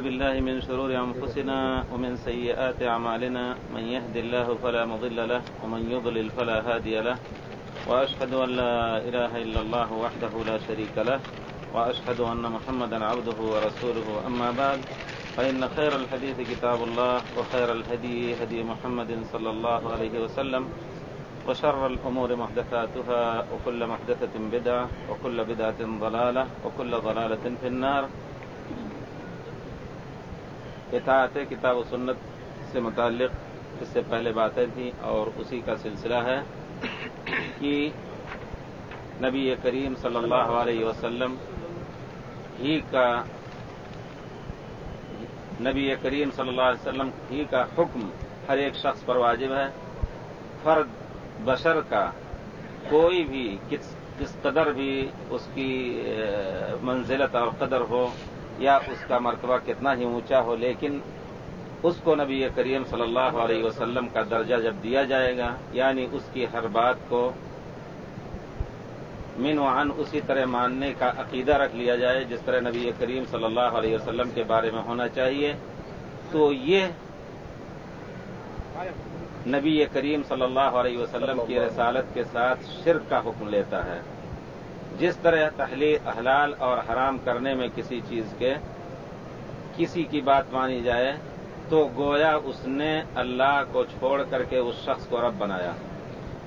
ونعوذ بالله من شرور أنفسنا ومن سيئات أعمالنا من يهد الله فلا مضل له ومن يضلل فلا هادي له وأشهد أن لا إله إلا الله وحده لا شريك له وأشهد أن محمدا عبده ورسوله أما بعد فإن خير الحديث كتاب الله وخير الهدي هدي محمد صلى الله عليه وسلم وشر الأمور محدثاتها وكل محدثة بدعة وكل بدعة ضلالة وكل ضلالة في النار اطاعت کتاب و سنت سے متعلق اس سے پہلے باتیں تھیں اور اسی کا سلسلہ ہے کہ نبی کریم صلی اللہ علیہ وسلم ہی کا نبی کریم صلی اللہ علیہ وسلم ہی کا حکم ہر ایک شخص پر واجب ہے۔ فرد بشر کا کوئی بھی کس کس قدر بھی اس کی منزلت اور قدر ہو یا اس کا مرتبہ کتنا ہی اونچا ہو، لیکن اس کو نبی کریم صلی اللہ علیہ وسلم کا درجہ جب دیا جائے گا یعنی اس کی ہر بات کو من وعن اسی طرح ماننے کا عقیدہ رکھ لیا جائے، جس طرح نبی کریم صلی اللہ علیہ وسلم کے بارے میں ہونا چاہیے، تو یہ نبی کریم صلی اللہ علیہ وسلم کی رسالت کے ساتھ شرک کا حکم لیتا ہے۔ جس طرح تحلیل احلال اور حرام کرنے میں کسی چیز کے کسی کی بات مانی جائے، تو گویا اس نے اللہ کو چھوڑ کر کے اس شخص کو رب بنایا۔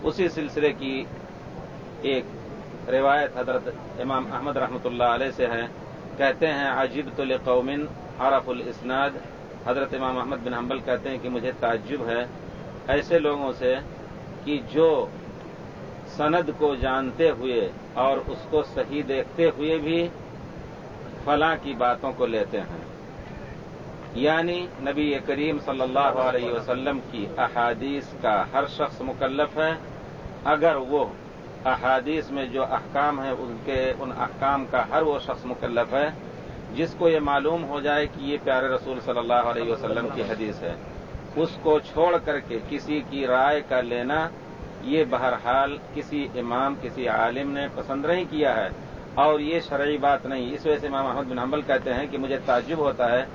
اسی سلسلے کی ایک روایت حضرت امام احمد رحمۃ اللہ علیہ سے ہے۔ کہتے ہیں عجیب تو قومن عرف الاسناد۔ حضرت امام احمد بن حنبل کہتے ہیں کہ مجھے تعجب ہے۔ ایسے لوگوں سے کہ جو سند کو جانتے ہوئے اور اس کو صحیح دیکھتے ہوئے بھی فلاں کی باتوں کو لیتے ہیں۔ یعنی نبی کریم صلی اللہ علیہ وسلم کی احادیث کا ہر شخص مکلف ہے۔ اگر وہ احادیث میں جو احکام ہیں، ان کے، ان احکام کا ہر وہ شخص مکلف ہے، جس کو یہ معلوم ہو جائے کہ یہ پیارے رسول صلی اللہ علیہ وسلم کی حدیث ہے۔ اس کو چھوڑ کر کے کسی کی رائے کا لینا یہ بہرحال کسی امام، کسی عالم نے پسند نہیں کیا ہے۔ اور یہ شرعی بات نہیں، اس وجہ سے امام احمد بن حنبل کہتے ہیں کہ مجھے تعجب ہوتا ہے۔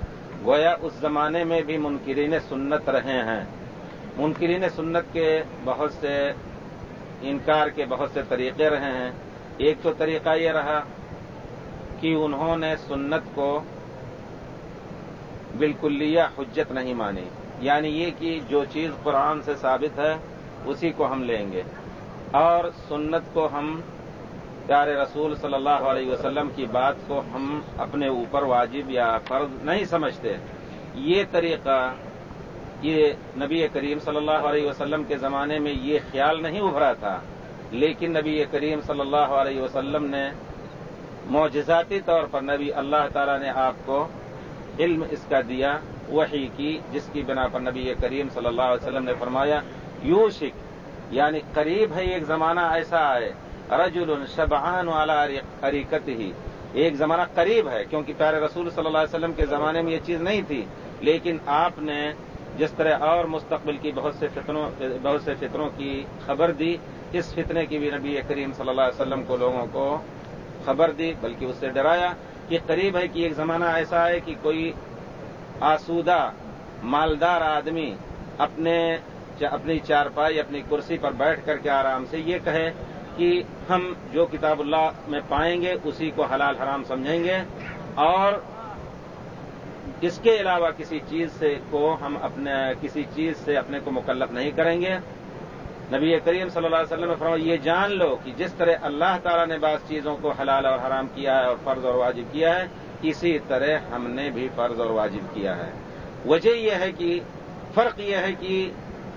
گویا اس زمانے میں بھی منکرین سنت رہے ہیں۔ منکرین سنت کے بہت سے انکار کے بہت سے طریقے رہے ہیں۔ ایک تو طریقہ یہ رہا کہ انہوں نے سنت کو بالکلیہ حجت نہیں مانی۔ یعنی یہ کہ جو چیز قرآن سے ثابت ہے اسی کو ہم لیں گے۔ اور سنت کو ہم، پیارے رسول صلی اللہ علیہ وسلم کی بات کو ہم اپنے اوپر واجب یا فرض نہیں سمجھتے۔ یہ طریقہ، یہ نبی کریم صلی اللہ علیہ وسلم کے زمانے میں یہ خیال نہیں ابھرا تھا۔ لیکن نبی کریم صلی اللہ علیہ وسلم نے معجزاتی طور پر نبی اللہ تعالی نے آپ کو علم اس کا دیا وہی کی، جس کی بنا پر نبی کریم صلی اللہ علیہ وسلم نے فرمایا یوشک یعنی قریب ہے ایک زمانہ ایسا آئے رجل شبعان والا حریکت ہی ایک زمانہ قریب ہے، کیونکہ پیارے رسول صلی اللہ علیہ وسلم کے زمانے میں یہ چیز نہیں تھی، لیکن آپ نے جس طرح اور مستقبل کی بہت سے فطروں بہت سے فطروں کی خبر دی، اس فتنے کی بھی نبی کریم صلی اللہ علیہ وسلم کو لوگوں کو خبر دی، بلکہ اس سے ڈرایا کہ قریب ہے کہ ایک زمانہ ایسا ہے کہ کوئی آسودہ، مالدار آدمی اپنے اپنی چارپائی، اپنی کرسی پر بیٹھ کر کے آرام سے یہ کہے کہ ہم جو کتاب اللہ میں پائیں گے، اسی کو حلال حرام سمجھیں گے اور اس کے علاوہ کسی چیز سے کو ہم اپنے کسی چیز سے اپنے کو مکلف نہیں کریں گے۔ نبی کریم صلی اللہ علیہ وسلم نے فرمایا، یہ جان لو کہ جس طرح اللہ تعالیٰ نے بعض چیزوں کو حلال اور حرام کیا ہے اور فرض اور واجب کیا ہے، اسی طرح ہم نے بھی فرض اور واجب کیا ہے۔ وجہ یہ ہے کہ فرق یہ ہے کہ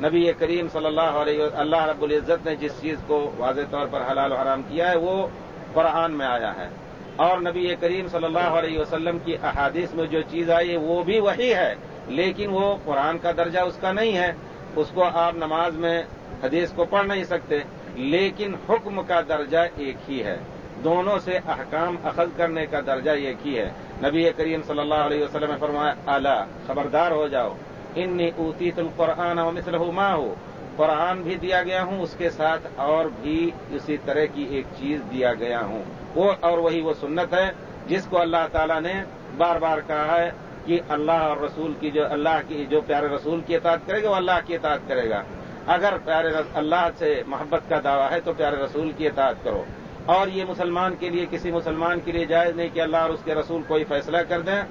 نبی کریم صلی اللہ علیہ اللہ رب العزت نے جس چیز کو واضح طور پر حلال و حرام کیا ہے، وہ قرآن میں آیا ہے۔ اور نبی کریم صلی اللہ علیہ وسلم کی احادیث میں جو چیز آئی وہ بھی وہی ہے، لیکن وہ قرآن کا درجہ اس کا نہیں ہے۔ اس کو آپ نماز میں حدیث کو پڑھ نہیں سکتے، لیکن حکم کا درجہ ایک ہی ہے۔ دونوں سے احکام اخذ کرنے کا درجہ ایک ہی ہے۔ نبی کریم صلی اللہ علیہ وسلم نے فرمایا اعلیٰ خبردار ہو جاؤ۔ انی اوتی تم قرآن و مثل ماں ہو قرآن بھی دیا گیا ہوں، اس کے ساتھ اور بھی اسی طرح کی ایک چیز دیا گیا ہوں۔ وہ اور وہی وہ سنت ہے جس کو اللہ تعالیٰ نے بار بار کہا ہے کہ اللہ اور رسول کی جو اللہ کی جو پیارے رسول کی اطاعت کرے گا، وہ اللہ کی اطاعت کرے گا۔ اگر پیارے اللہ سے محبت کا دعویٰ ہے تو پیارے رسول کی اطاعت کرو۔ اور یہ مسلمان کے لیے، کسی مسلمان کے لیے جائز نہیں کہ اللہ اور اس کے رسول کوئی فیصلہ کر دیں۔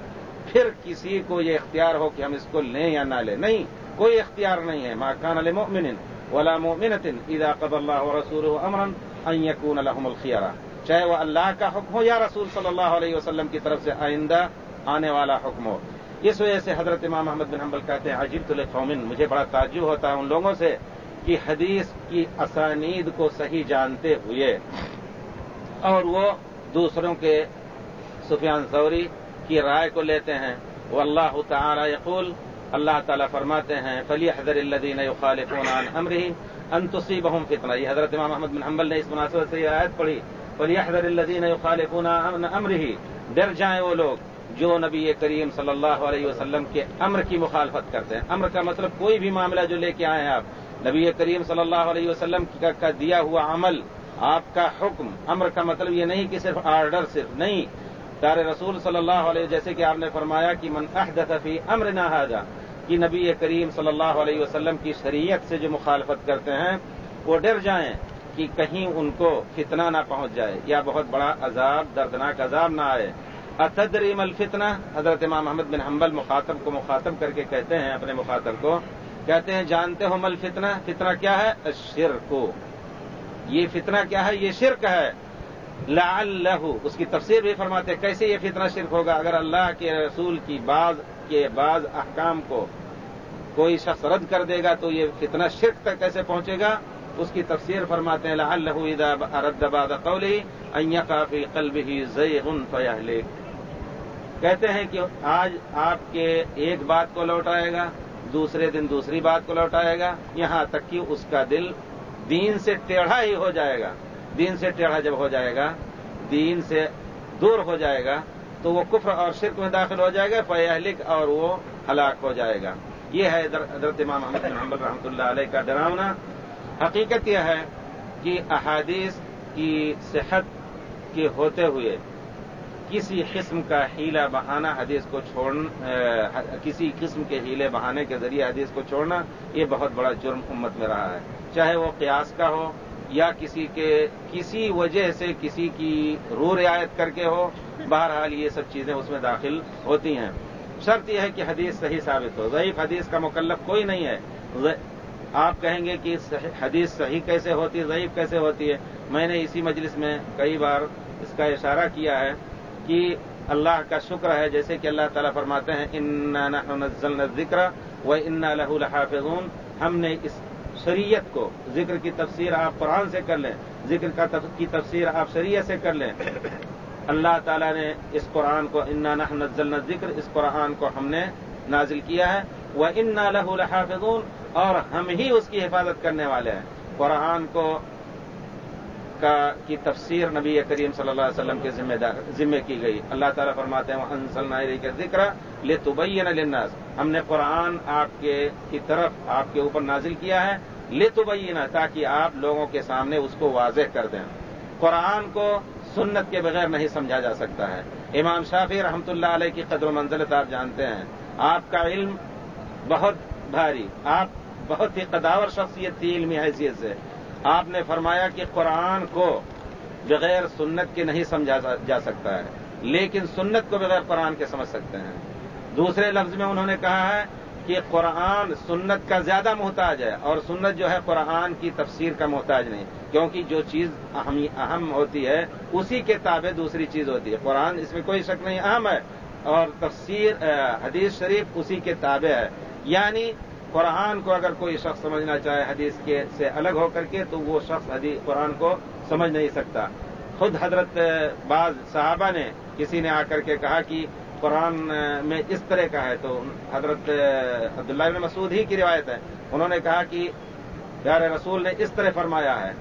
پھر کسی کو یہ اختیار ہو کہ ہم اس کو لیں یا نہ لیں؟ نہیں، کوئی اختیار نہیں ہے۔ ماکان علی مؤمن ولا مؤمنۃ اذا قضى الله ورسوله امرا ان يكون لهم الخيار چاہے وہ اللہ کا حکم ہو یا رسول صلی اللہ علیہ وسلم کی طرف سے آئندہ آنے والا حکم ہو۔ اس وجہ سے حضرت امام محمد بن حنبل کہتے ہیں، عجیب القومن مجھے بڑا تعجب ہوتا ہے ان لوگوں سے کہ حدیث کی اسانید کو صحیح جانتے ہوئے اور وہ دوسروں کے سفیان ثوری کی رائے کو لیتے ہیں۔ وہ اللہ تعالی یقول، اللہ تعالیٰ فرماتے ہیں فلی حضر الدین خالفون امرحی انتسی بہم فتنہ یہ حضرت امام محمد بن حنبل نے اس مناسبت سے یہ آیت پڑھی فلی حضر الدین خالفون امرحی ڈر جائیں وہ لوگ جو نبی کریم صلی اللہ علیہ وسلم کے امر کی مخالفت کرتے ہیں۔ امر کا مطلب کوئی بھی معاملہ جو لے کے آئے ہیں آپ، نبی کریم صلی اللہ علیہ وسلم کا دیا ہوا عمل، آپ کا حکم۔ امر کا مطلب یہ نہیں کہ صرف آرڈر صرف، نہیں۔ پیارے رسول صلی اللہ علیہ جیسے کہ آپ نے فرمایا کہ من احدث فی امر نہ حاجا کہ نبی کریم صلی اللہ علیہ وسلم کی شریعت سے جو مخالفت کرتے ہیں، وہ ڈر جائیں کہ کہیں ان کو فتنہ نہ پہنچ جائے یا بہت بڑا عذاب، دردناک عذاب نہ آئے۔ اتدریم الفتنہ، حضرت امام محمد بن حنبل مخاطب کو مخاطب کر کے کہتے ہیں، اپنے مخاطب کو، کہتے ہیں، جانتے ہو مل فتنہ فتنہ کیا ہے؟ شرک یہ فتنہ کیا ہے؟ یہ شرک ہے۔ لعلہ اس کی تفسیر بھی فرماتے ہیں، کیسے یہ فتنہ شرک ہوگا؟ اگر اللہ کے رسول کی بعض، کے بعض احکام کو کوئی شخص رد کر دے گا تو یہ فتنہ شرک تک کیسے پہنچے گا؟ اس کی تفسیر فرماتے ہیں لعلہ اذا رد بعد قولی ان يقع قلبه زيغ فيهلك کہتے ہیں کہ آج آپ کے ایک بات کو لوٹائے گا، دوسرے دن دوسری بات کو لوٹائے گا، یہاں تک کہ اس کا دل دین سے ٹیڑھا ہی ہو جائے گا۔ دین سے ٹیڑھا جب ہو جائے گا، دین سے دور ہو جائے گا، تو وہ کفر اور شرک میں داخل ہو جائے گا فیہلک اور وہ ہلاک ہو جائے گا۔ یہ ہے حضرت امام محمد محمد رحمۃ اللہ علیہ کا ڈراؤنا حقیقت یہ ہے کہ احادیث کی صحت کے ہوتے ہوئے کسی قسم کا ہیلا بہانا حدیث کو چھوڑنا کسی قسم کے ہیلے بہانے کے ذریعے حدیث کو چھوڑنا، یہ بہت بڑا جرم امت میں رہا ہے۔ چاہے وہ قیاس کا ہو یا کسی کے کسی وجہ سے کسی کی رو رعایت کر کے ہو، بہرحال یہ سب چیزیں اس میں داخل ہوتی ہیں۔ شرط یہ ہے کہ حدیث صحیح ثابت ہو۔ ضعیف حدیث کا مکلف کوئی نہیں ہے۔ آپ کہیں گے کہ حدیث صحیح کیسے ہوتی ہے، ضعیف کیسے ہوتی ہے؟ میں نے اسی مجلس میں کئی بار اس کا اشارہ کیا ہے کہ اللہ کا شکر ہے، جیسے کہ اللہ تعالیٰ فرماتے ہیں ان ذکر و ان لہ الحافظون ہم نے اس شریعت کو ذکر کی تفسیر آپ قرآن سے کر لیں، ذکر کی تفسیر آپ شریعت سے کر لیں۔ اللہ تعالیٰ نے اس قرآن کو انا نزلنا ذکر اس قرآن کو ہم نے نازل کیا ہے۔ وہ ان لہ الحافظون اور ہم ہی اس کی حفاظت کرنے والے ہیں۔ قرآن کو کا کی تفسیر نبی کریم صلی اللہ علیہ وسلم کے ذمہ دار ذمہ کی گئی۔ اللہ تعالیٰ فرماتے ہیں انسل کے ذکر لے تبین للناس۔ ہم نے قرآن آپ کے کی طرف آپ کے اوپر نازل کیا ہے۔ لے تبین تاکہ آپ لوگوں کے سامنے اس کو واضح کر دیں۔ قرآن کو سنت کے بغیر نہیں سمجھا جا سکتا ہے۔ امام شافی رحمۃ اللہ علیہ کی قدر و منزلت آپ جانتے ہیں۔ آپ کا علم بہت بھاری، آپ بہت ہی قداور شخصیت تھی علمی حیثیت سے۔ آپ نے فرمایا کہ قرآن کو بغیر سنت کے نہیں سمجھا جا سکتا ہے، لیکن سنت کو بغیر قرآن کے سمجھ سکتے ہیں۔ دوسرے لفظ میں انہوں نے کہا ہے کہ قرآن سنت کا زیادہ محتاج ہے اور سنت جو ہے قرآن کی تفسیر کا محتاج نہیں، کیونکہ جو چیز اہم ہوتی ہے، اسی کے تابع دوسری چیز ہوتی ہے۔ قرآن اس میں کوئی شک نہیں، اہم ہے اور تفسیر حدیث شریف اسی کے تابع ہے۔ یعنی قرآن کو اگر کوئی شخص سمجھنا چاہے حدیث کے سے الگ ہو کر کے، تو وہ شخص حدیث قرآن کو سمجھ نہیں سکتا۔ خود حضرت بعض صحابہ نے کسی نے آ کر کے کہا کہ قرآن میں اس طرح کا ہے، تو حضرت عبداللہ بن مسعود ہی کی روایت ہے۔ انہوں نے کہا کہ پیارے رسول نے اس طرح فرمایا ہے۔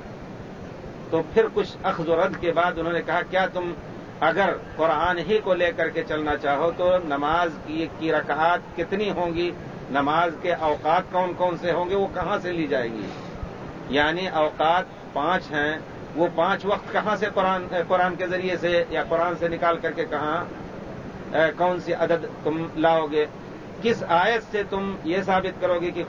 تو پھر کچھ اخذ و رد کے بعد انہوں نے کہا، کیا تم اگر قرآن ہی کو لے کر کے چلنا چاہو تو نماز کی رکعات کتنی ہوں گی؟ نماز کے اوقات کون کون سے ہوں گے، وہ کہاں سے لی جائیں گی؟ یعنی اوقات پانچ ہیں، وہ پانچ وقت کہاں سے قرآن قرآن کے ذریعے سے یا قرآن سے نکال کر کے کہاں کون سی عدد تم لاؤ گے؟ کس آیت سے تم یہ ثابت کرو گے کہ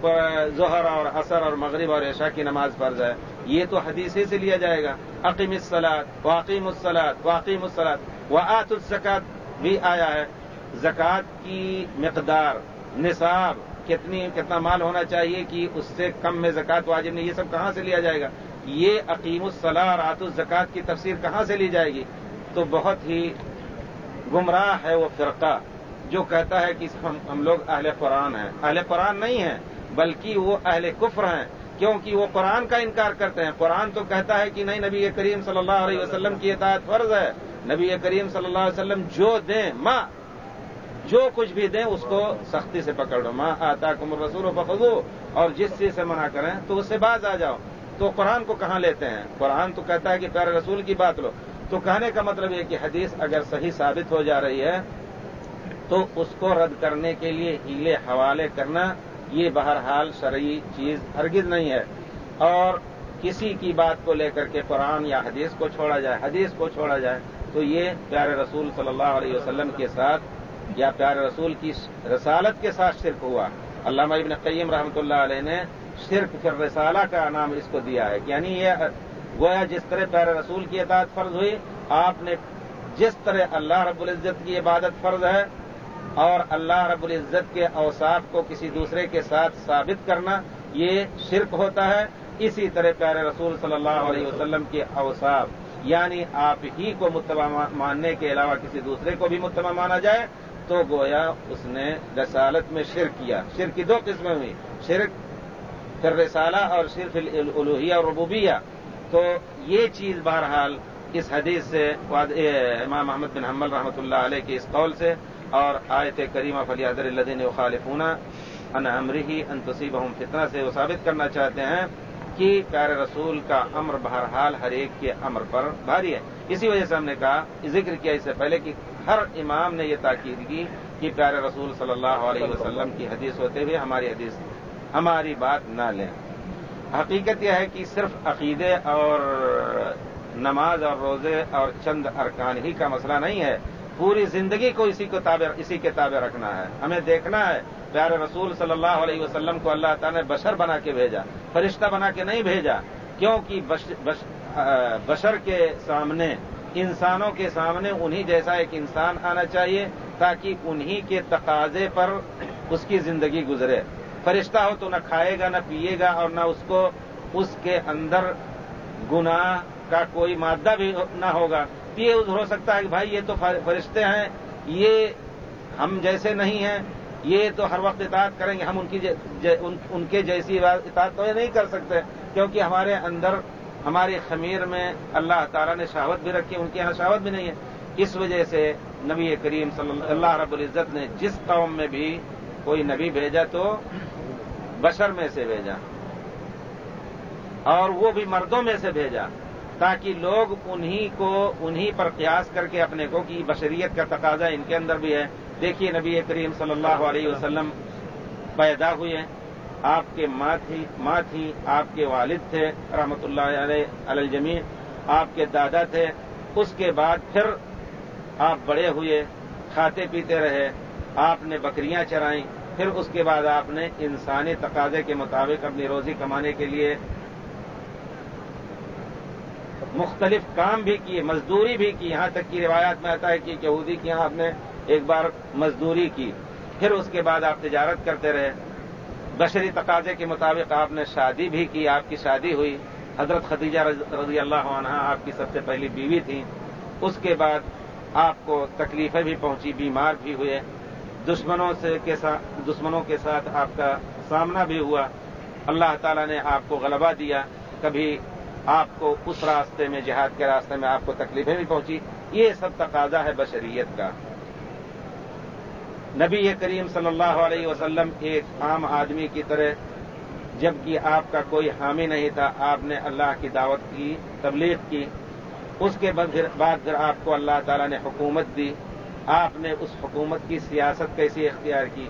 ظہر اور اثر اور مغرب اور عشاء کی نماز فرض ہے؟ یہ تو حدیثی سے لیا جائے گا۔ عقیم السلاد واقیم السلاد واقیم السلاد و آت الزکات بھی آیا ہے۔ زکوٰۃ کی مقدار، نصاب کتنی کتنا مال ہونا چاہیے کہ اس سے کم میں زکوٰۃ واجب نہیں، یہ سب کہاں سے لیا جائے گا؟ یہ عقیم الصلاح اور آت الزکات کی تفسیر کہاں سے لی جائے گی؟ تو بہت ہی گمراہ ہے وہ فرقہ جو کہتا ہے کہ ہم لوگ اہل قرآن ہیں۔ اہل قرآن نہیں ہیں، بلکہ وہ اہل کفر ہیں، کیونکہ وہ قرآن کا انکار کرتے ہیں۔ قرآن تو کہتا ہے کہ نہیں، نبی کریم صلی اللہ علیہ وسلم کی اطاعت فرض ہے۔ نبی کریم صلی اللہ علیہ وسلم جو دیں، ماں جو کچھ بھی دیں اس کو سختی سے پکڑ لو ماں آتا کمر رسول و بخو اور جس چیز سے منع کریں تو اس سے باز آ جاؤ۔ تو قرآن کو کہاں لیتے ہیں؟ قرآن تو کہتا ہے کہ پیارے رسول کی بات لو۔ تو کہنے کا مطلب یہ کہ حدیث اگر صحیح ثابت ہو جا رہی ہے، تو اس کو رد کرنے کے لیے ہیلے حوالے کرنا، یہ بہرحال شرعی چیز ہرگز نہیں ہے۔ اور کسی کی بات کو لے کر کے قرآن یا حدیث کو چھوڑا جائے، حدیث کو چھوڑا جائے، تو یہ پیارے رسول صلی اللہ علیہ وسلم کے ساتھ یا پیارے رسول کی رسالت کے ساتھ شرک ہوا۔ علامہ ابن قیم رحمۃ اللہ علیہ نے شرک پھر رسالہ کا نام اس کو دیا ہے۔ یعنی یہ گویا جس طرح پیارے رسول کی اطاعت فرض ہوئی، آپ نے جس طرح اللہ رب العزت کی عبادت فرض ہے اور اللہ رب العزت کے اوصاف کو کسی دوسرے کے ساتھ ثابت کرنا، یہ شرک ہوتا ہے۔ اسی طرح پیارے رسول صلی اللہ علیہ وسلم کے اوصاف یعنی آپ ہی کو متبع ماننے کے علاوہ کسی دوسرے کو بھی متبع مانا جائے۔ تو گویا اس نے رسالت میں شرک کیا۔ شرک کی دو قسمیں ہوئی۔ شرک پھر رسالہ اور صرف الوحیہ اور ربوبیہ۔ تو یہ چیز بہرحال اس حدیث سے امام محمد بن حمل رحمۃ اللہ علیہ کے اس قول سے اور آیت کریمہ فلی حضر الدین خالفونہ ان امرحی ان تصیب فتنہ سے وہ ثابت کرنا چاہتے ہیں کہ پیارے رسول کا امر بہرحال ہر ایک کے امر پر بھاری ہے۔ اسی وجہ سے ہم نے کہا، ذکر کیا اس سے پہلے کہ ہر امام نے یہ تاکید کی کہ پیارے رسول صلی اللہ علیہ وسلم کی حدیث ہوتے ہوئے ہماری حدیث ہماری بات نہ لیں۔ حقیقت یہ ہے کہ صرف عقیدے اور نماز اور روزے اور چند ارکان ہی کا مسئلہ نہیں ہے۔ پوری زندگی کو اسی کو تابع، اسی کے تابع رکھنا ہے۔ ہمیں دیکھنا ہے، پیارے رسول صلی اللہ علیہ وسلم کو اللہ تعالیٰ نے بشر بنا کے بھیجا، فرشتہ بنا کے نہیں بھیجا۔ کیونکہ بشر کے سامنے انسانوں کے سامنے انہی جیسا ایک انسان آنا چاہیے تاکہ انہی کے تقاضے پر اس کی زندگی گزرے۔ فرشتہ ہو تو نہ کھائے گا، نہ پیے گا اور نہ اس کو اس کے اندر گناہ کا کوئی مادہ بھی نہ ہوگا۔ یہ ہو سکتا ہے کہ بھائی یہ تو فرشتے ہیں، یہ ہم جیسے نہیں ہیں، یہ تو ہر وقت اطاعت کریں گے، ہم ان کی ان کے جیسی اطاعت تو یہ نہیں کر سکتے، کیونکہ ہمارے اندر ہماری خمیر میں اللہ تعالیٰ نے شہوت بھی رکھی، ان کے یہاں شہوت بھی نہیں ہے۔ اس وجہ سے نبی کریم صلی اللہ رب العزت نے جس قوم میں بھی کوئی نبی بھیجا تو بشر میں سے بھیجا، اور وہ بھی مردوں میں سے بھیجا، تاکہ لوگ انہی کو، انہی پر قیاس کر کے اپنے کو کہ بشریت کا تقاضا ان کے اندر بھی ہے۔ دیکھیے نبی کریم صلی اللہ علیہ وسلم پیدا ہوئے آپ کے ماں تھی ماں تھی آپ کے والد تھے، رحمت اللہ علیہ الجمی آپ کے دادا تھے، اس کے بعد پھر آپ بڑے ہوئے، کھاتے پیتے رہے، آپ نے بکریاں چرائیں، پھر اس کے بعد آپ نے انسانی تقاضے کے مطابق اپنی روزی کمانے کے لیے مختلف کام بھی کیے، مزدوری بھی کی۔ یہاں تک کی روایات میں آتا ہے کہ یہودی کی یہاں آپ نے ایک بار مزدوری کی، پھر اس کے بعد آپ تجارت کرتے رہے۔ بشری تقاضے کے مطابق آپ نے شادی بھی کی، آپ کی شادی ہوئی۔ حضرت خدیجہ رضی اللہ عنہ آپ کی سب سے پہلی بیوی تھی اس کے بعد آپ کو تکلیفیں بھی پہنچی، بیمار بھی ہوئے۔ دشمنوں سے کے ساتھ دشمنوں کے ساتھ آپ کا سامنا بھی ہوا۔ اللہ تعالیٰ نے آپ کو غلبہ دیا۔ کبھی آپ کو اس راستے میں، جہاد کے راستے میں آپ کو تکلیفیں بھی پہنچی۔ یہ سب تقاضا ہے بشریت کا۔ نبی کریم صلی اللہ علیہ وسلم ایک عام آدمی کی طرح، جبکہ آپ کا کوئی حامی نہیں تھا، آپ نے اللہ کی دعوت کی، تبلیغ کی۔ اس کے بعد پھر آپ کو اللہ تعالی نے حکومت دی۔ آپ نے اس حکومت کی سیاست کیسی اختیار کی؟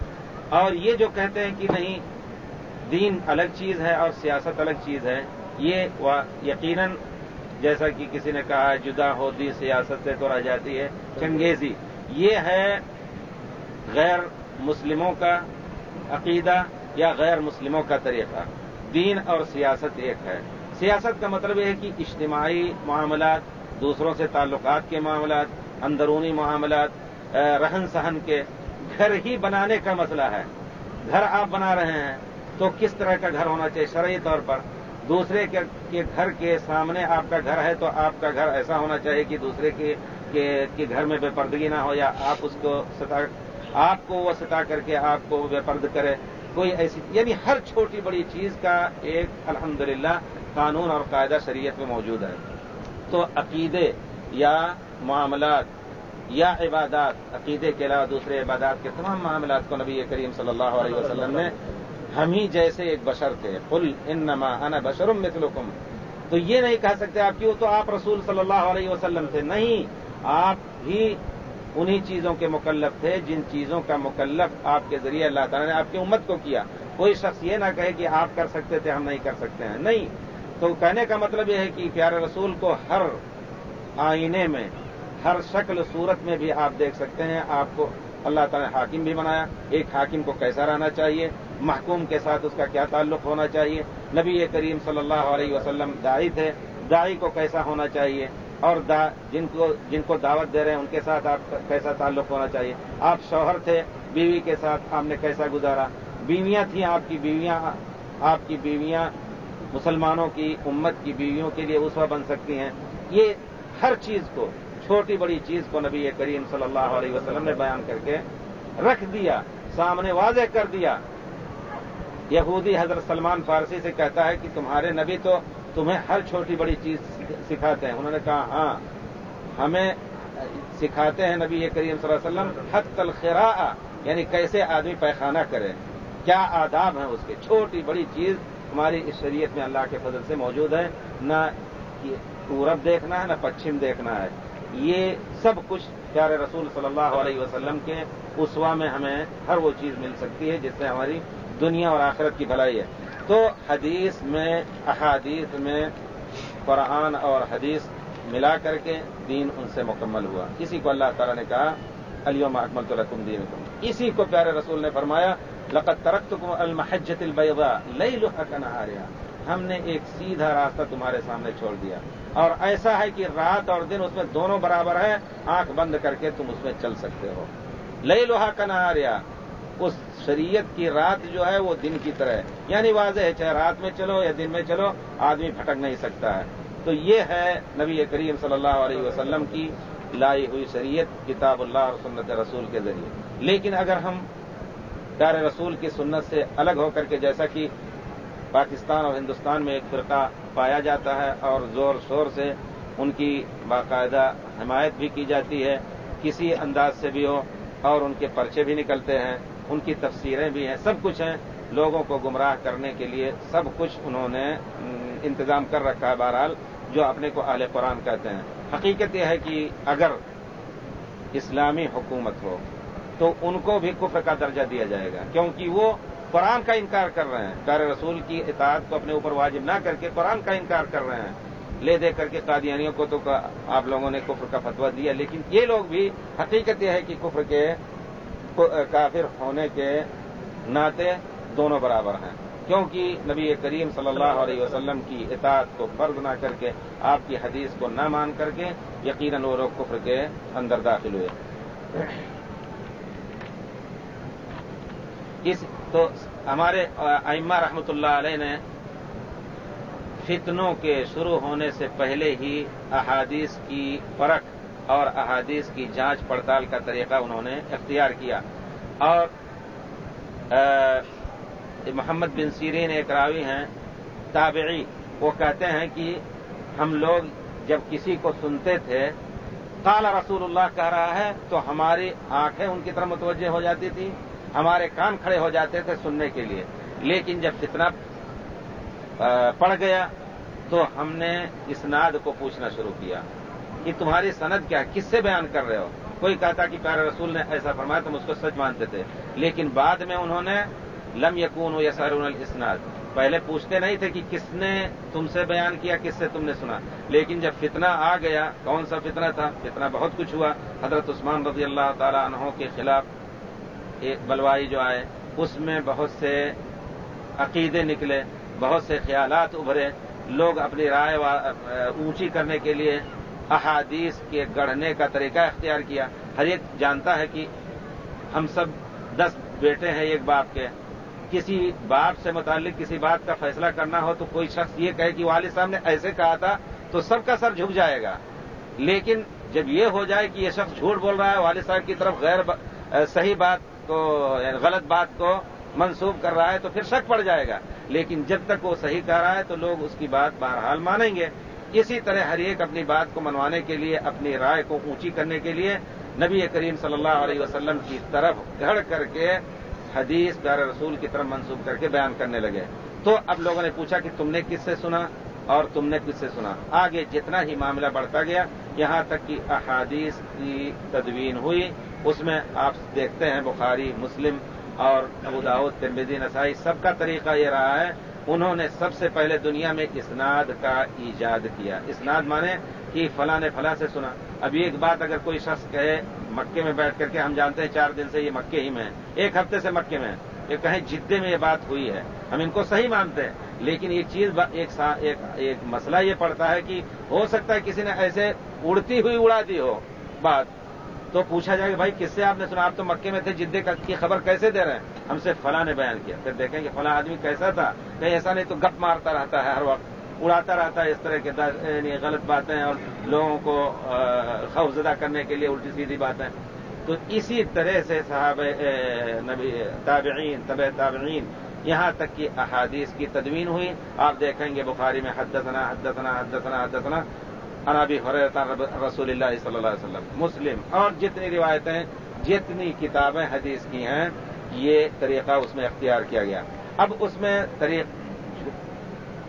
اور یہ جو کہتے ہیں کہ نہیں، دین الگ چیز ہے اور سیاست الگ چیز ہے، یہ یقیناً جیسا کہ کسی نے کہا، جدا ہوتی سیاست سے تو رہ جاتی ہے، چنگیزی۔ یہ ہے غیر مسلموں کا عقیدہ یا غیر مسلموں کا طریقہ. دین اور سیاست ایک ہے. سیاست کا مطلب یہ ہے کہ اجتماعی معاملات، دوسروں سے تعلقات کے معاملات، اندرونی معاملات رہن سہن کے گھر ہی بنانے کا مسئلہ ہے. گھر آپ بنا رہے ہیں تو کس طرح کا گھر ہونا چاہیے؟ شرعی طور پر دوسرے کے گھر کے سامنے آپ کا گھر ہے تو آپ کا گھر ایسا ہونا چاہیے کہ دوسرے کے گھر میں بے پردگی نہ ہو یا آپ اس کو ستا آپ کو وہ ستا کر کے آپ کو بے پرد کرے۔ کوئی ایسی یعنی ہر چھوٹی بڑی چیز کا ایک الحمدللہ قانون اور قاعدہ شریعت میں موجود ہے۔ تو عقیدے یا معاملات یا عبادات، عقیدے کے علاوہ دوسرے عبادات کے تمام معاملات کو نبی کریم صلی اللہ علیہ وسلم نے ہم ہی جیسے ایک بشر تھے۔ قل انما انا بشرم مثلکم۔ تو یہ نہیں کہہ سکتے آپ کیوں؟ تو آپ رسول صلی اللہ علیہ وسلم تھے۔ نہیں، آپ بھی انہی چیزوں کے مکلف تھے جن چیزوں کا مکلف آپ کے ذریعے اللہ تعالیٰ نے آپ کی امت کو کیا۔ کوئی شخص یہ نہ کہے کہ آپ کر سکتے تھے، ہم نہیں کر سکتے ہیں۔ نہیں۔ تو کہنے کا مطلب یہ ہے کہ پیارے رسول کو ہر آئینے میں، ہر شکل صورت میں بھی آپ دیکھ سکتے ہیں۔ آپ کو اللہ تعالیٰ نے حاکم بھی بنایا۔ ایک حاکم کو کیسا رہنا چاہیے؟ محکوم کے ساتھ اس کا کیا تعلق ہونا چاہیے؟ نبی کریم صلی اللہ علیہ وسلم دائی تھے۔ دائی کو کیسا ہونا چاہیے؟ اور دا جن کو جن کو دعوت دے رہے ہیں، ان کے ساتھ آپ کا کیسا تعلق ہونا چاہیے؟ آپ شوہر تھے، بیوی کے ساتھ آپ نے کیسا گزارا؟ بیویاں تھیں آپ کی بیویاں، آپ کی بیویاں مسلمانوں کی امت کی بیویوں کے لیے اسوا بن سکتی ہیں۔ یہ ہر چیز کو، چھوٹی بڑی چیز کو نبی کریم صلی اللہ علیہ وسلم نے بیان کر کے رکھ دیا، سامنے واضح کر دیا۔ یہودی حضرت سلمان فارسی سے کہتا ہے کہ تمہارے نبی تو تمہیں ہر چھوٹی بڑی چیز سکھاتے ہیں۔ انہوں نے کہا ہاں ہمیں سکھاتے ہیں نبی کریم صلی اللہ علیہ وسلم، حت الخرا یعنی کیسے آدمی پیخانہ کرے۔ کیا آداب ہیں اس کے؟ چھوٹی بڑی چیز ہماری اس شریعت میں اللہ کے فضل سے موجود ہے۔ نہ پورب دیکھنا ہے، نہ پچھم دیکھنا ہے۔ یہ سب کچھ پیارے رسول صلی اللہ علیہ وسلم کے اسوا میں ہمیں ہر وہ چیز مل سکتی ہے جس سے ہماری دنیا اور آخرت کی بھلائی ہے۔ تو حدیث میں، احادیث میں قرآن اور حدیث ملا کر کے دین ان سے مکمل ہوا۔ اسی کو اللہ تعالیٰ نے کہا علیم اکمل تو رقم دین اسی کو پیارے رسول نے فرمایا لقت ترقت کو المحجت البیضا لئی لوہا کا نہاریا ہم نے ایک سیدھا راستہ تمہارے سامنے چھوڑ دیا۔ اور ایسا ہے کہ رات اور دن اس میں دونوں برابر ہے آنکھ بند کر کے تم اس میں چل سکتے ہو۔ لئی لوہا کا نہاریا اس شریعت کی رات جو ہے وہ دن کی طرح ہے۔ یعنی واضح ہے، چاہے رات میں چلو یا دن میں چلو، آدمی پھٹک نہیں سکتا ہے۔ تو یہ ہے نبی کریم صلی اللہ علیہ وسلم کی لائی ہوئی شریعت، کتاب اللہ اور سنت رسول کے ذریعے۔ لیکن اگر ہم پیارے رسول کی سنت سے الگ ہو کر کے، جیسا کہ پاکستان اور ہندوستان میں ایک فرقہ پایا جاتا ہے اور زور شور سے ان کی باقاعدہ حمایت بھی کی جاتی ہے، کسی انداز سے بھی ہو اور ان کے پرچے بھی نکلتے ہیں۔ ان کی تفسیریں بھی ہیں، سب کچھ ہیں۔ لوگوں کو گمراہ کرنے کے لیے سب کچھ انہوں نے انتظام کر رکھا ہے بہرحال، جو اپنے کو اہل قرآن کہتے ہیں۔ حقیقت یہ ہے کہ اگر اسلامی حکومت ہو، تو ان کو بھی کفر کا درجہ دیا جائے گا۔ کیونکہ وہ قرآن کا انکار کر رہے ہیں۔ کار رسول کی اطاعت کو اپنے اوپر واجب نہ کر کے قرآن کا انکار کر رہے ہیں۔ لے دے کر کے قادیانیوں کو تو آپ لوگوں نے کفر کا فتوا دیا۔ لیکن یہ لوگ بھی، حقیقت یہ ہے کہ کفر کے کافر ہونے کے ناطے دونوں برابر ہیں۔ کیونکہ نبی کریم صلی اللہ علیہ وسلم کی اطاعت کو فرض نہ کر کے آپ کی حدیث کو نہ مان کر کے یقیناً وہ لوگ کفر کے اندر داخل ہوئے۔ اس تو ہمارے ائمہ رحمۃ اللہ علیہ نے فتنوں کے شروع ہونے سے پہلے ہی احادیث کی فرق اور احادیث کی جانچ پڑتال کا طریقہ انہوں نے اختیار کیا۔ اور محمد بن سیرین ایک راوی ہیں، تابعی۔ وہ کہتے ہیں کہ ہم لوگ جب کسی کو سنتے تھے کالا رسول اللہ کہہ رہا ہے، تو ہماری آنکھیں ان کی طرف متوجہ ہو جاتی تھی ہمارے کان کھڑے ہو جاتے تھے سننے کے لیے۔ لیکن جب کتنا پڑ گیا، تو ہم نے اسناد کو پوچھنا شروع کیا۔ کہ تمہاری صنعت کیا کس سے بیان کر رہے ہو؟ کوئی کہتا کہ پیارے رسول نے ایسا فرمایا، تم اس کو سچ مانتے تھے۔ لیکن بعد میں انہوں نے لم یقون ہو یا سارون الاسناد، پہلے پوچھتے نہیں تھے کہ کس نے تم سے بیان کیا، کس سے تم نے سنا۔ لیکن جب فتنہ آ گیا، کون سا فتنہ تھا؟ فتنہ بہت کچھ ہوا۔ حضرت عثمان رضی اللہ تعالی عنہ کے خلاف بلوائی جو آئے، اس میں بہت سے عقیدے نکلے، بہت سے خیالات ابھرے۔ لوگ اپنی رائے اونچی کرنے کے لیے احادیث کے گڑھنے کا طریقہ اختیار کیا۔ ہر ایک جانتا ہے کہ ہم سب دس بیٹے ہیں ایک باپ کے۔ کسی باپ سے متعلق کسی بات کا فیصلہ کرنا ہو تو کوئی شخص یہ کہے کہ والد صاحب نے ایسے کہا تھا تو سب کا سر جھک جائے گا۔ لیکن جب یہ ہو جائے کہ یہ شخص جھوٹ بول رہا ہے، والد صاحب کی طرف غیر صحیح بات کو یعنی غلط بات کو منسوخ کر رہا ہے تو پھر شک پڑ جائے گا۔ لیکن جب تک وہ صحیح کہہ رہا ہے تو لوگ اس کی بات بہرحال مانیں گے۔ اسی طرح ہر ایک اپنی بات کو منوانے کے لیے، اپنی رائے کو اونچی کرنے کے لیے نبی کریم صلی اللہ علیہ وسلم کی طرف گھڑ کر کے حدیث پیار رسول کی طرف منسوخ کر کے بیان کرنے لگے۔ تو اب لوگوں نے پوچھا کہ تم نے کس سے سنا اور تم نے کس سے سنا؟ آگے جتنا ہی معاملہ بڑھتا گیا، یہاں تک کہ احادیث کی تدوین ہوئی۔ اس میں آپ دیکھتے ہیں بخاری، مسلم اور ابوداؤد ترمیزی نسائی، سب کا طریقہ یہ رہا ہے انہوں نے سب سے پہلے دنیا میں اسناد کا ایجاد کیا۔ اسناد مانے کہ فلاں نے فلاں سے سنا۔ ابھی ایک بات اگر کوئی شخص کہے مکے میں بیٹھ کر کے ہم جانتے ہیں چار دن سے یہ مکے ہی میں ایک ہفتے سے مکے میں یہ کہیں جدے میں یہ بات ہوئی ہے۔ ہم ان کو صحیح مانتے ہیں۔ لیکن ایک چیز ایک ایک, ایک مسئلہ یہ پڑتا ہے کہ ہو سکتا ہے کسی نے ایسے اڑتی ہوئی اڑا دی ہو بات۔ تو پوچھا جائے کہ بھائی، کس سے آپ نے سنا؟ آپ تو مکے میں تھے، جدے کی خبر کیسے دے رہے ہیں؟ ہم سے فلاں نے بیان کیا۔ پھر دیکھیں کہ فلاں آدمی کیسا تھا۔ کہیں ایسا نہیں تو گپ مارتا رہتا ہے ہر وقت، اڑاتا رہتا ہے اس طرح کے یعنی غلط باتیں اور لوگوں کو خوفزدہ کرنے کے لیے الٹی سیدھی باتیں۔ تو اسی طرح سے صاحب نبی، تابعین طب تابعین، یہاں تک کہ احادیث کی تدوین ہوئی۔ آپ دیکھیں گے بخاری میں، حدثنا حدثنا حدثنا حدثنا۔ انابی حرتا رسول اللہ صلی اللہ علیہ وسلم، مسلم۔ اور جتنی روایتیں، جتنی کتابیں حدیث کی ہیں، یہ طریقہ اس میں اختیار کیا گیا۔ اب اس میں طریق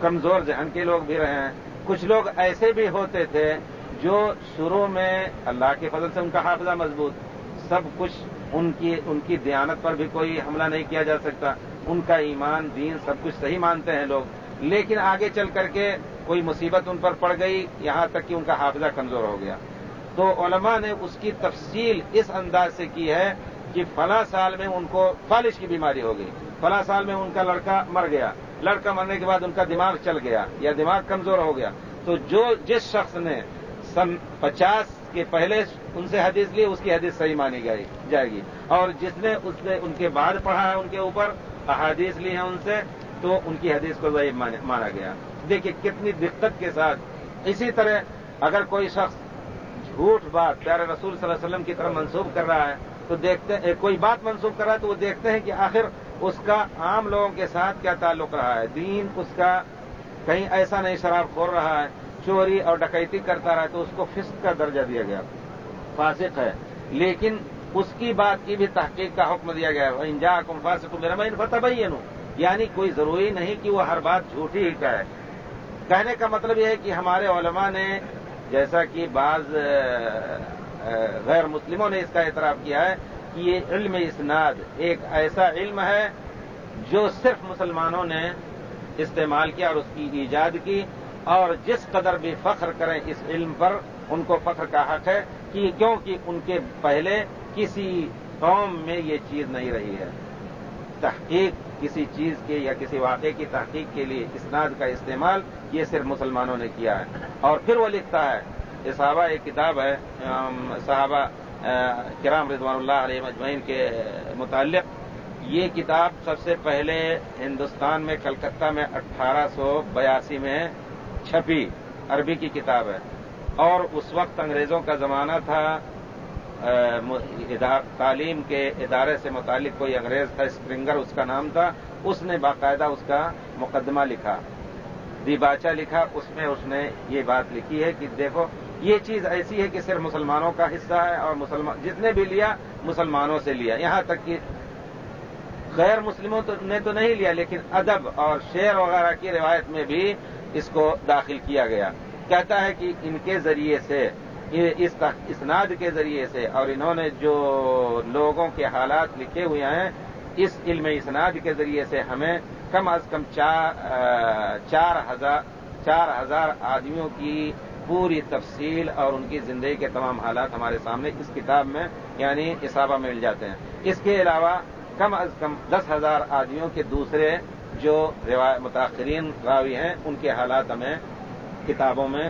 کمزور ذہن کے لوگ بھی رہے ہیں۔ کچھ لوگ ایسے بھی ہوتے تھے جو شروع میں اللہ کے فضل سے ان کا حافظہ مضبوط، سب کچھ ان کی ان کی دیانت پر بھی کوئی حملہ نہیں کیا جا سکتا۔ ان کا ایمان، دین، سب کچھ صحیح مانتے ہیں لوگ۔ لیکن آگے چل کر کے کوئی مصیبت ان پر پڑ گئی، یہاں تک کہ ان کا حافظہ کمزور ہو گیا۔ تو علماء نے اس کی تفصیل اس انداز سے کی ہے کہ فلاں سال میں ان کو فالش کی بیماری ہو گئی۔ فلاں سال میں ان کا لڑکا مر گیا۔ لڑکا مرنے کے بعد ان کا دماغ چل گیا یا دماغ کمزور ہو گیا۔ تو جو جس شخص نے سن پچاس کے پہلے ان سے حدیث لی، اس کی حدیث صحیح مانی جائے گی۔ اور جس نے اس نے ان کے بعد پڑھا ہے ان کے اوپر، احادیث لی ہیں ان سے، تو ان کی حدیث کو ضعیف مانا گیا۔ دیکھیے کتنی دقت کے ساتھ۔ اسی طرح اگر کوئی شخص جھوٹ بات پیارے رسول صلی اللہ علیہ وسلم کی طرف منسوخ کر رہا ہے، تو دیکھتے ہیں، کوئی بات منسوخ کر رہا ہے تو وہ دیکھتے ہیں کہ آخر اس کا عام لوگوں کے ساتھ کیا تعلق رہا ہے۔ دین اس کا کہیں ایسا نہیں شراب کھول رہا ہے، چوری اور ڈکیتی کرتا رہا ہے، تو اس کو فسق کا درجہ دیا گیا۔ فاسق ہے۔ لیکن اس کی بات کی بھی تحقیق کا حکم دیا گیا۔ انجا کم فاسق میرا میں فتح یعنی کوئی ضروری نہیں کہ وہ ہر بات جھوٹی ہی کہے۔ کہنے کا مطلب یہ ہے کہ ہمارے علماء نے جیسا کہ بعض غیر مسلموں نے اس کا اعتراف کیا ہے کہ یہ علم اسناد ایک ایسا علم ہے جو صرف مسلمانوں نے استعمال کیا اور اس کی ایجاد کی اور جس قدر بھی فخر کریں اس علم پر، ان کو فخر کا حق ہے کہ کیونکہ ان کے پہلے کسی قوم میں یہ چیز نہیں رہی ہے۔ تحقیق کسی چیز کے یا کسی واقعے کی تحقیق کے لیے اسناد کا استعمال یہ صرف مسلمانوں نے کیا ہے۔ اور پھر وہ لکھتا ہے، یہ صحابہ ایک کتاب ہے صحابہ کرام رضوان اللہ علیہ مجمعین کے متعلق۔ یہ کتاب سب سے پہلے ہندوستان میں، کلکتہ میں اٹھارہ سو بیاسی میں چھپی عربی کی کتاب ہے۔ اور اس وقت انگریزوں کا زمانہ تھا تعلیم کے ادارے سے متعلق کوئی انگریز تھا اسپرنگر اس کا نام تھا، اس نے باقاعدہ اس کا مقدمہ لکھا دیباچا لکھا، اس میں اس نے یہ بات لکھی ہے کہ دیکھو، یہ چیز ایسی ہے کہ صرف مسلمانوں کا حصہ ہے اور مسلمان جس نے بھی لیا، مسلمانوں سے لیا۔ یہاں تک کہ غیر مسلموں نے تو نہیں لیا، لیکن ادب اور شعر وغیرہ کی روایت میں بھی اس کو داخل کیا گیا۔ کہتا ہے کہ ان کے ذریعے سے اس اسناد کے ذریعے سے اور انہوں نے جو لوگوں کے حالات لکھے ہوئے ہیں، اس علم اسناد کے ذریعے سے ہمیں کم از کم چار ہزار چار ہزار آدمیوں کی پوری تفصیل اور ان کی زندگی کے تمام حالات ہمارے سامنے اس کتاب میں یعنی اصابہ مل جاتے ہیں۔ اس کے علاوہ کم از کم دس ہزار آدمیوں کے دوسرے جو متاثرین راوی ہیں، ان کے حالات ہمیں کتابوں میں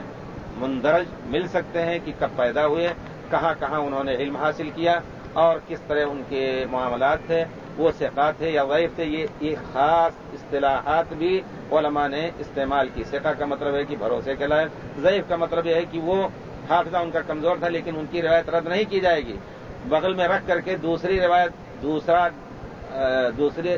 مندرج مل سکتے ہیں کہ کب پیدا ہوئے، کہاں کہاں انہوں نے علم حاصل کیا اور کس طرح ان کے معاملات تھے، وہ سکھات تھے یا غیر تھے، یہ خاص اصطلاحات بھی علماء نے استعمال کی۔ سکھا کا مطلب ہے کہ بھروسے کے لائق ضعیف کا مطلب یہ ہے کہ وہ حافظہ ان کا کمزور تھا لیکن ان کی روایت رد نہیں کی جائے گی۔ بغل میں رکھ کر کے دوسری روایت، دوسرا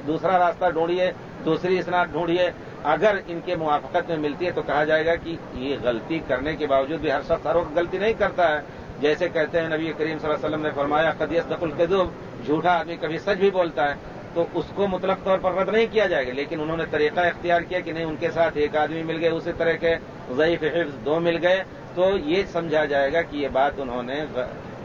دوسرا راستہ ڈھونڈیے، دوسری اسناد ڈھونڈیے اگر ان کے موافقت میں ملتی ہے تو کہا جائے گا کہ یہ غلطی کرنے کے باوجود بھی ہر شخص ہر وقت غلطی نہیں کرتا ہے۔ جیسے کہتے ہیں نبی کریم صلی اللہ علیہ وسلم نے فرمایا قدیس دقل القدوب جھوٹا آدمی کبھی سچ بھی بولتا ہے۔ تو اس کو مطلق طور پر رد نہیں کیا جائے گا، لیکن انہوں نے طریقہ اختیار کیا کہ نہیں، ان کے ساتھ ایک آدمی مل گئے، اسی طرح کے ضعیف حفظ دو مل گئے۔ تو یہ سمجھا جائے گا کہ یہ بات انہوں نے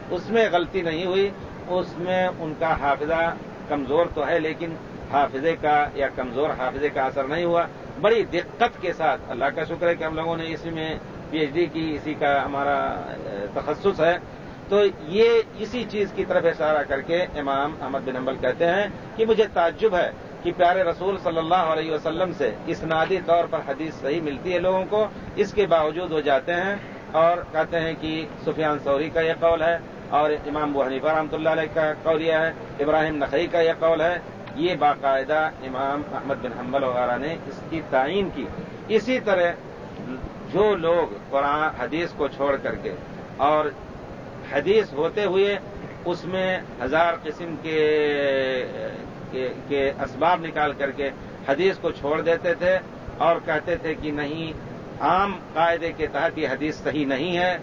اس میں غلطی نہیں ہوئی۔ اس میں ان کا حافظہ کمزور تو ہے، لیکن حافظے کا یا کمزور حافظے کا اثر نہیں ہوا، بڑی دقت کے ساتھ اللہ کا شکر ہے کہ ہم لوگوں نے اسی میں پی ایچ ڈی کی، اسی کا ہمارا تخصص ہے۔ تو یہ اسی چیز کی طرف اشارہ کر کے امام احمد بن امبل کہتے ہیں کہ مجھے تعجب ہے کہ پیارے رسول صلی اللہ علیہ وسلم سے اسنادی طور پر حدیث صحیح ملتی ہے لوگوں کو، اس کے باوجود وہ جاتے ہیں اور کہتے ہیں کہ سفیان سوری کا یہ قول ہے اور امام بو حنیفہ رحمۃ اللہ علیہ کا قول یہ ہے، ابراہیم نقی کا یہ قول ہے یہ باقاعدہ امام احمد بن حنبل وغیرہ نے اس کی تعین کی۔ اسی طرح جو لوگ قرآن حدیث کو چھوڑ کر کے اور حدیث ہوتے ہوئے اس میں ہزار قسم کے کے اسباب نکال کر کے حدیث کو چھوڑ دیتے تھے اور کہتے تھے کہ نہیں، عام قاعدے کے تحت یہ حدیث صحیح نہیں ہے،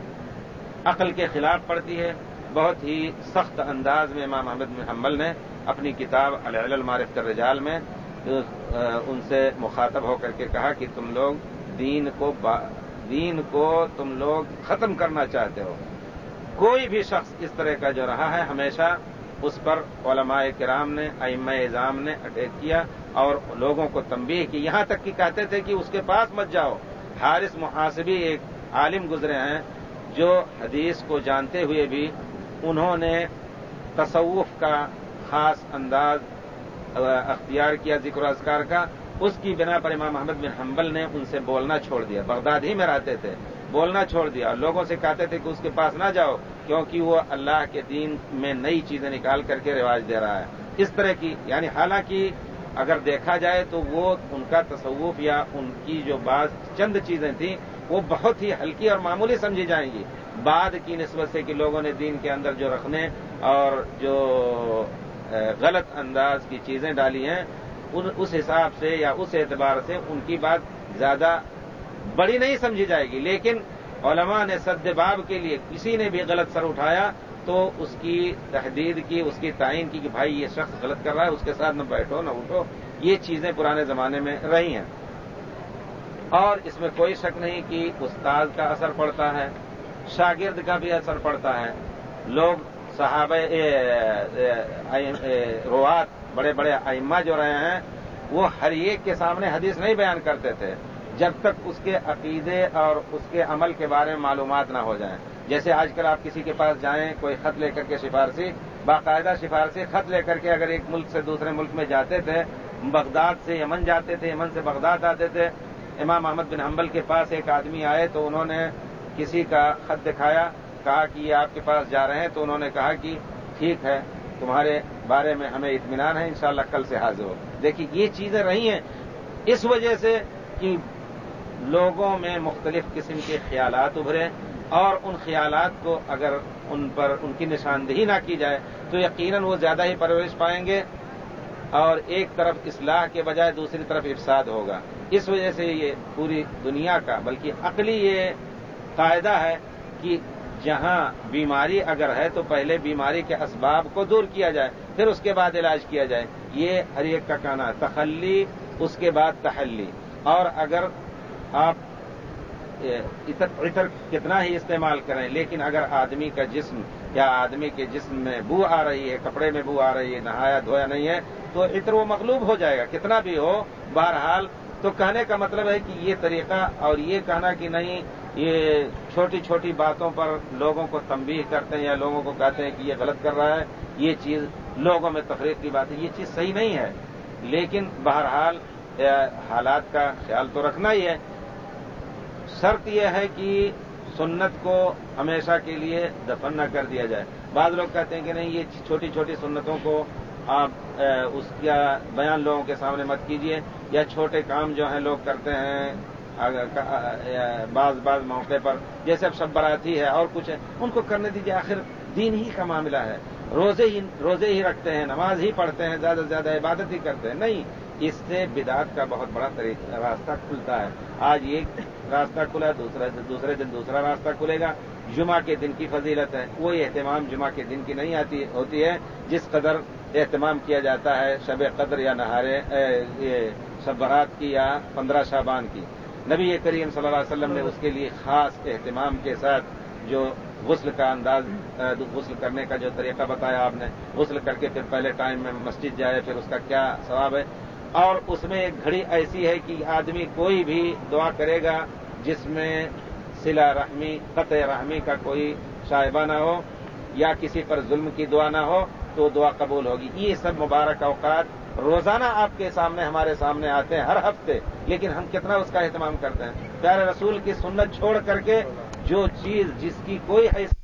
عقل کے خلاف پڑتی ہے۔ بہت ہی سخت انداز میں امام محمد حنبل نے اپنی کتاب علیہ المعرف الرجال میں ان سے مخاطب ہو کر کے کہا کہ تم لوگ دین کو دین کو تم لوگ ختم کرنا چاہتے ہو۔ کوئی بھی شخص اس طرح کا جو رہا ہے، ہمیشہ اس پر علماء کرام نے، ائمہ اظام نے اٹیک کیا اور لوگوں کو تنبیہ کی۔ یہاں تک کہ کہتے تھے کہ اس کے پاس مت جاؤ۔ حارث محاسبی ایک عالم گزرے ہیں جو حدیث کو جانتے ہوئے بھی انہوں نے تصوف کا خاص انداز اختیار کیا ذکر اذکار کا، اس کی بنا پر امام محمد بن حنبل نے ان سے بولنا چھوڑ دیا۔ بغداد ہی میں رہتے تھے، بولنا چھوڑ دیا۔ اور لوگوں سے کہتے تھے کہ اس کے پاس نہ جاؤ، کیونکہ وہ اللہ کے دین میں نئی چیزیں نکال کر کے رواج دے رہا ہے۔ اس طرح کی یعنی حالانکہ اگر دیکھا جائے تو وہ ان کا تصوف یا ان کی جو بعض چند چیزیں تھیں، وہ بہت ہی ہلکی اور معمولی سمجھی جائیں گی۔ بعد کی نسبت سے کہ لوگوں نے دین کے اندر جو رکھنے اور جو غلط انداز کی چیزیں ڈالی ہیں اس حساب سے یا اس اعتبار سے ان کی بات زیادہ بڑی نہیں سمجھی جائے گی۔ لیکن علماء نے سد باب کے لیے کسی نے بھی غلط سر اٹھایا تو اس کی تحدید کی، اس کی تعین کی کہ بھائی یہ شخص غلط کر رہا ہے، اس کے ساتھ نہ بیٹھو، نہ اٹھو، یہ چیزیں پرانے زمانے میں رہی ہیں۔ اور اس میں کوئی شک نہیں کہ استاد کا اثر پڑتا ہے، شاگرد کا بھی اثر پڑتا ہے۔ لوگ صحابہ روات، بڑے بڑے ائمہ جو رہے ہیں، وہ ہر ایک کے سامنے حدیث نہیں بیان کرتے تھے، جب تک اس کے عقیدے اور اس کے عمل کے بارے میں معلومات نہ ہو جائیں۔ جیسے آج کل آپ کسی کے پاس جائیں، کوئی خط لے کر کے سفارسی، باقاعدہ سفارسی خط لے کر کے اگر ایک ملک سے دوسرے ملک میں جاتے تھے، بغداد سے یمن جاتے تھے، یمن سے بغداد آتے تھے، امام محمد بن حنبل کے پاس ایک آدمی آئے تو انہوں نے کسی کا خط دکھایا کہا کہ یہ آپ کے پاس جا رہے ہیں تو انہوں نے کہا کہ ٹھیک ہے، تمہارے بارے میں ہمیں اطمینان ہے، انشاءاللہ کل سے حاضر ہو۔ دیکھیے، یہ چیزیں رہی ہیں۔ اس وجہ سے کہ لوگوں میں مختلف قسم کے خیالات ابھرے اور ان خیالات کو اگر ان پر ان کی نشاندہی نہ کی جائے تو یقیناً وہ زیادہ ہی پرورش پائیں گے اور ایک طرف اصلاح کے بجائے دوسری طرف افساد ہوگا۔ اس وجہ سے یہ پوری دنیا کا، بلکہ عقلی یہ قاعدہ ہے کہ جہاں بیماری اگر ہے تو پہلے بیماری کے اسباب کو دور کیا جائے، پھر اس کے بعد علاج کیا جائے۔ یہ ہر ایک کا کہنا ہے، تخلی، اس کے بعد تحلی۔ اور اگر آپ عطر کتنا ہی استعمال کریں، لیکن اگر آدمی کا جسم، یا آدمی کے جسم میں بو آ رہی ہے، کپڑے میں بو آ رہی ہے، نہایا دھویا نہیں ہے، تو عطر وہ مغلوب ہو جائے گا، کتنا بھی ہو۔ بہرحال تو کہنے کا مطلب ہے کہ یہ طریقہ اور یہ کہنا کہ نہیں یہ چھوٹی چھوٹی باتوں پر لوگوں کو تنبیہ کرتے ہیں یا لوگوں کو کہتے ہیں کہ یہ غلط کر رہا ہے، یہ چیز لوگوں میں تفریح کی بات ہے، یہ چیز صحیح نہیں ہے۔ لیکن بہرحال حالات کا خیال تو رکھنا ہی ہے۔ شرط یہ ہے کہ سنت کو ہمیشہ کے لیے دفن نہ کر دیا جائے۔ بعض لوگ کہتے ہیں کہ نہیں، یہ چھوٹی چھوٹی سنتوں کو آپ اس کا بیان لوگوں کے سامنے مت کیجیے یا چھوٹے کام جو ہیں لوگ کرتے ہیں بعض بعض موقع پر جیسے اب سب براتی ہے اور کچھ ہے، ان کو کرنے دیجیے آخر دین ہی کا معاملہ ہے۔ روزے ہی روزے ہی رکھتے ہیں، نماز ہی پڑھتے ہیں، زیادہ سے زیادہ عبادت ہی کرتے ہیں۔ نہیں، اس سے بدعت کا بہت بڑا طریقہ راستہ کھلتا ہے۔ آج ایک راستہ کھلا دوسرے دوسرے دن دوسرا راستہ کھلے گا۔ جمعہ کے دن کی فضیلت ہے۔ کوئی اہتمام جمعہ کے دن کی نہیں آتی ہوتی ہے، جس قدر اہتمام کیا جاتا ہے شب قدر یا نہارے یہ شب برات کی یا پندرہ شابان کی۔ نبی کریم صلی اللہ علیہ وسلم نے اس کے لیے خاص اہتمام کے ساتھ جو غسل کا انداز غسل کرنے کا جو طریقہ بتایا آپ نے، غسل کر کے پھر پہلے ٹائم میں مسجد جائے، پھر اس کا کیا ثواب ہے؟ اور اس میں ایک گھڑی ایسی ہے کہ آدمی کوئی بھی دعا کرے گا جس میں سلا رحمی، قطع رحمی کا کوئی شائبہ نہ ہو یا کسی پر ظلم کی دعا نہ ہو تو دعا قبول ہوگی۔ یہ سب مبارک اوقات روزانہ آپ کے سامنے، ہمارے سامنے آتے ہیں ہر ہفتے، لیکن ہم کتنا اس کا اہتمام کرتے ہیں؟ پیارے رسول کی سنت چھوڑ کر کے جو چیز جس کی کوئی حیثیت